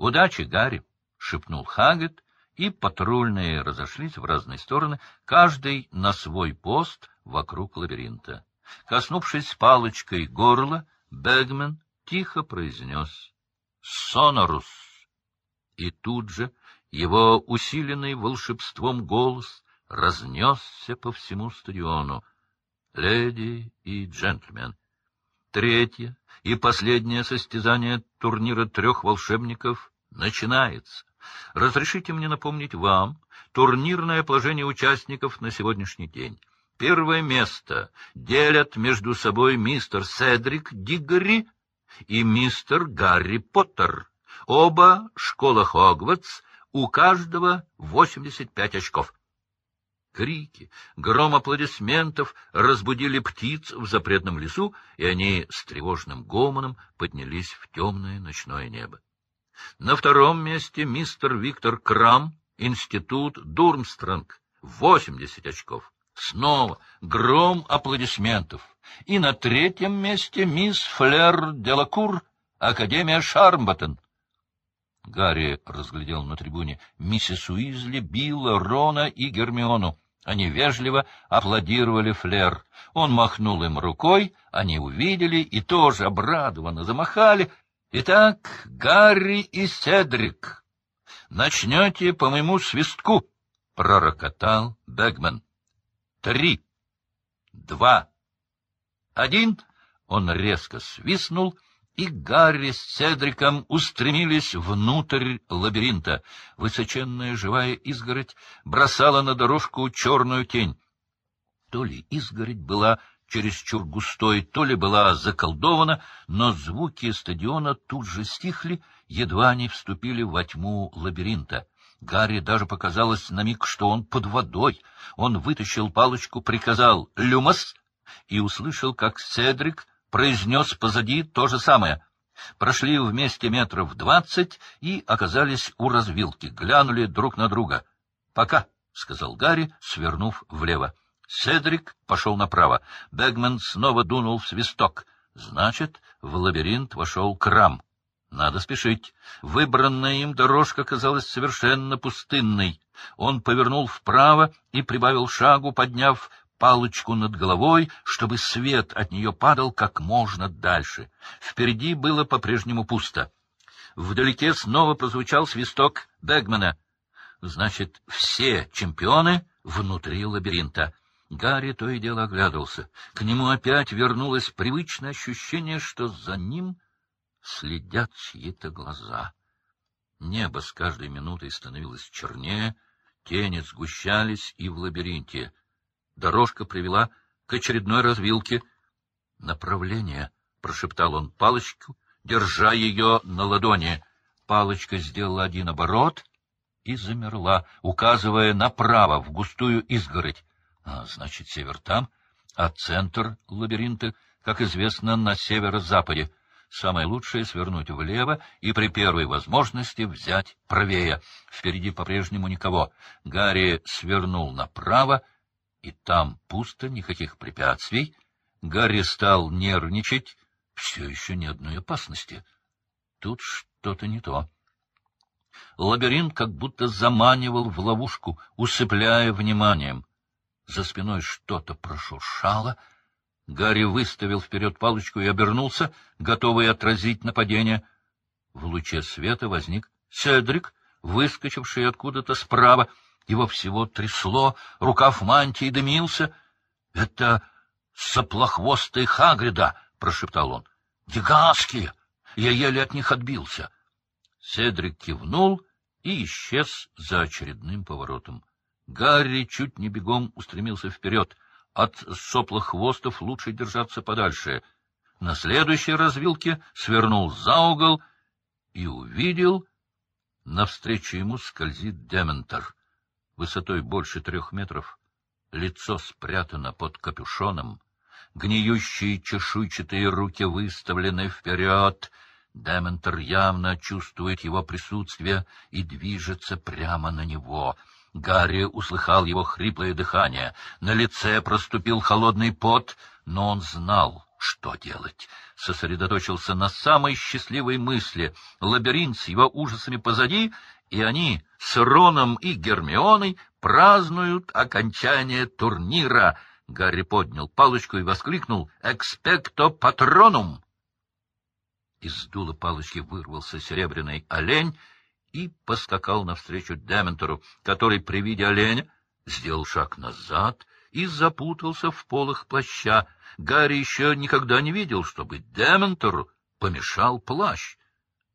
Удачи, Гарри! — шепнул Хагет, и патрульные разошлись в разные стороны, каждый на свой пост вокруг лабиринта. Коснувшись палочкой горла, Бегмен тихо произнес «Сонорус!» И тут же его усиленный волшебством голос разнесся по всему стадиону. Леди и джентльмен, третье и последнее состязание турнира трех волшебников начинается. Разрешите мне напомнить вам турнирное положение участников на сегодняшний день. Первое место делят между собой мистер Седрик Диггори и мистер Гарри Поттер. Оба школа Хогвартс, у каждого 85 очков. Крики, гром аплодисментов разбудили птиц в запретном лесу, и они с тревожным гомоном поднялись в темное ночное небо. На втором месте мистер Виктор Крам, институт Дурмстранг, 80 очков. Снова гром аплодисментов. И на третьем месте мисс Флер Делакур, Академия Шармбаттен. Гарри разглядел на трибуне миссис Уизли, Билла, Рона и Гермиону. Они вежливо аплодировали Флер. Он махнул им рукой, они увидели и тоже обрадованно замахали. «Итак, Гарри и Седрик, начнете по моему свистку», — пророкотал Бэгман. Три, два, один. Он резко свистнул, и Гарри с Седриком устремились внутрь лабиринта. Высоченная живая изгородь бросала на дорожку черную тень. То ли изгородь была чересчур густой, то ли была заколдована, но звуки стадиона тут же стихли, едва они вступили во тьму лабиринта. Гарри даже показалось на миг, что он под водой. Он вытащил палочку, приказал «Люмос» и услышал, как Седрик произнес позади то же самое. Прошли вместе метров двадцать и оказались у развилки, глянули друг на друга. «Пока», — сказал Гарри, свернув влево. Седрик пошел направо. Бегман снова дунул в свисток. Значит, в лабиринт вошел Крам. Надо спешить. Выбранная им дорожка казалась совершенно пустынной. Он повернул вправо и прибавил шагу, подняв палочку над головой, чтобы свет от нее падал как можно дальше. Впереди было по-прежнему пусто. Вдалеке снова прозвучал свисток Бегмана. Значит, все чемпионы внутри лабиринта. Гарри то и дело оглядывался. К нему опять вернулось привычное ощущение, что за ним следят чьи-то глаза. Небо с каждой минутой становилось чернее, тени сгущались и в лабиринте. Дорожка привела к очередной развилке. «Направление», — прошептал он палочку, держа ее на ладони. Палочка сделала один оборот и замерла, указывая направо, в густую изгородь. А, значит, север там, а центр лабиринта, как известно, на северо-западе. Самое лучшее — свернуть влево и при первой возможности взять правее. Впереди по-прежнему никого. Гарри свернул направо, и там пусто, никаких препятствий. Гарри стал нервничать. Все еще ни одной опасности. Тут что-то не то. Лабиринт как будто заманивал в ловушку, усыпляя вниманием. За спиной что-то прошуршало — Гарри выставил вперед палочку и обернулся, готовый отразить нападение. В луче света возник Седрик, выскочивший откуда-то справа. Его всего трясло, рукав мантии дымился. — Это соплохвостые Хагрида, — прошептал он. — Гигантские! Я еле от них отбился. Седрик кивнул и исчез за очередным поворотом. Гарри чуть не бегом устремился вперед — от соплохвостов лучше держаться подальше. На следующей развилке свернул за угол и увидел... Навстречу ему скользит Дементор. Высотой больше трех метров, лицо спрятано под капюшоном, гниющие чешуйчатые руки выставлены вперед. Дементор явно чувствует его присутствие и движется прямо на него — Гарри услыхал его хриплое дыхание. На лице проступил холодный пот, но он знал, Что делать? Сосредоточился на самой счастливой мысли. Лабиринт с его ужасами позади, и они с Роном и Гермионой празднуют окончание турнира. Гарри поднял палочку и воскликнул «Экспекто патронум!» Из дула палочки вырвался серебряный олень и поскакал навстречу Дементору, который при виде оленя сделал шаг назад и запутался в полах плаща. Гарри еще никогда не видел, чтобы Дементору помешал плащ.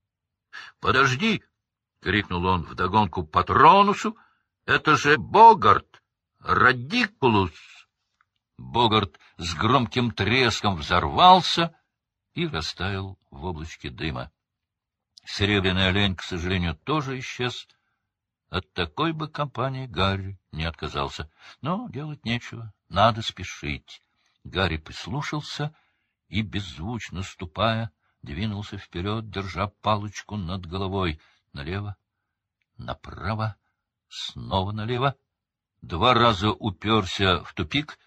— Подожди! — крикнул он вдогонку Патронусу. — Это же Богарт! Радикулус! Богарт с громким треском взорвался и растаял в облачке дыма. Серебряный олень, к сожалению, тоже исчез. От такой бы компании Гарри не отказался. Но делать нечего, надо спешить. Гарри прислушался и, беззвучно ступая, двинулся вперед, держа палочку над головой. Налево, направо, снова налево. Два раза уперся в тупик,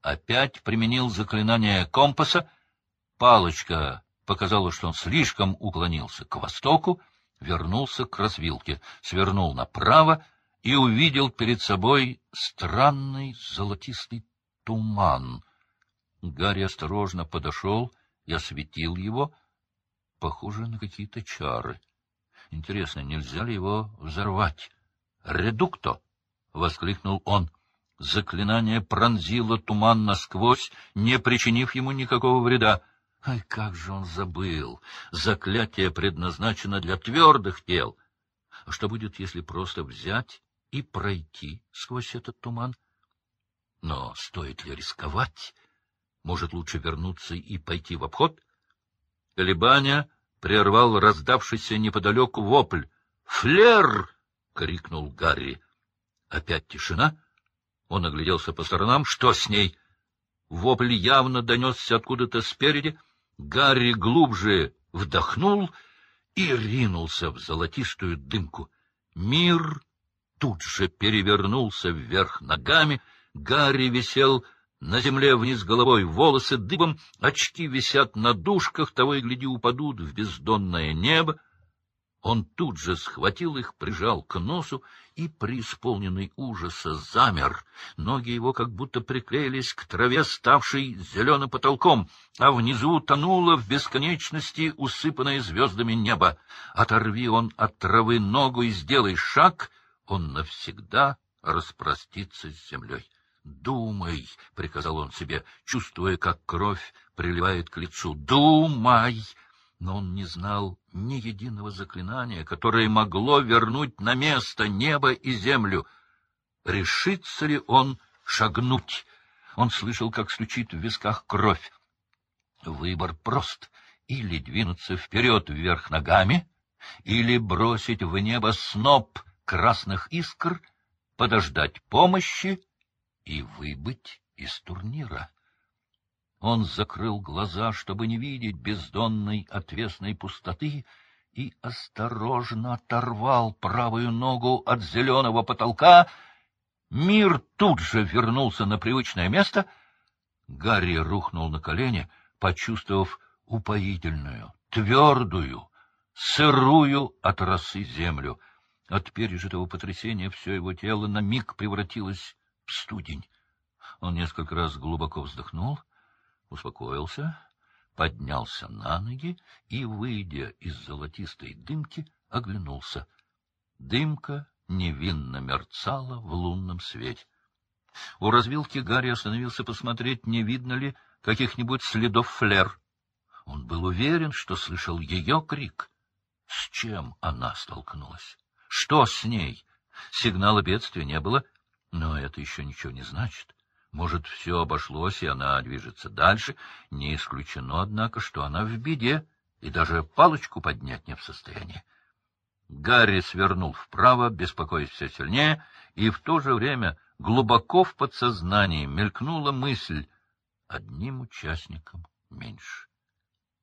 опять применил заклинание компаса. Палочка показала, что он слишком уклонился к востоку, вернулся к развилке, свернул направо и увидел перед собой странный золотистый туман. Гарри осторожно подошел и осветил его, похоже на какие-то чары. Интересно, нельзя ли его взорвать? «Редукто!» — воскликнул он. Заклинание пронзило туман насквозь, не причинив ему никакого вреда. Ай, как же он забыл! Заклятие предназначено для твердых тел. А что будет, если просто взять и пройти сквозь этот туман? Но стоит ли рисковать? Может, лучше вернуться и пойти в обход? Колебания прервал раздавшийся неподалеку вопль. «Флер!» — крикнул Гарри. Опять тишина. Он огляделся по сторонам. Что с ней? Вопль явно донесся откуда-то спереди. Гарри глубже вдохнул и ринулся в золотистую дымку. Мир тут же перевернулся вверх ногами. Гарри висел на земле вниз головой, волосы дыбом, очки висят на дужках, того и гляди упадут в бездонное небо. Он тут же схватил их, прижал к носу и, преисполненный ужаса, замер. Ноги его как будто приклеились к траве, ставшей зеленым потолком, а внизу тонуло в бесконечности усыпанное звездами небо. Оторви он от травы ногу и сделай шаг, он навсегда распростится с землей. «Думай!» — приказал он себе, чувствуя, как кровь приливает к лицу. «Думай!» Но он не знал ни единого заклинания, которое могло вернуть на место небо и землю. Решится ли он шагнуть? Он слышал, как стучит в висках кровь. Выбор прост — или двинуться вперед вверх ногами, или бросить в небо сноп красных искр, подождать помощи и выбыть из турнира. Он закрыл глаза, чтобы не видеть бездонной отвесной пустоты, и осторожно оторвал правую ногу от зеленого потолка. Мир тут же вернулся на привычное место. Гарри рухнул на колени, почувствовав упоительную, твердую, сырую от росы землю. От пережитого потрясения все его тело на миг превратилось в студень. Он несколько раз глубоко вздохнул — успокоился, поднялся на ноги и, выйдя из золотистой дымки, оглянулся. Дымка невинно мерцала в лунном свете. У развилки Гарри остановился посмотреть, не видно ли каких-нибудь следов флер. Он был уверен, что слышал ее крик. С чем она столкнулась? Что с ней? Сигнала бедствия не было, но это еще ничего не значит. Может, все обошлось, и она движется дальше. Не исключено, однако, что она в беде и даже палочку поднять не в состоянии. Гарри свернул вправо, беспокоясь все сильнее, и в то же время глубоко в подсознании мелькнула мысль — одним участником меньше.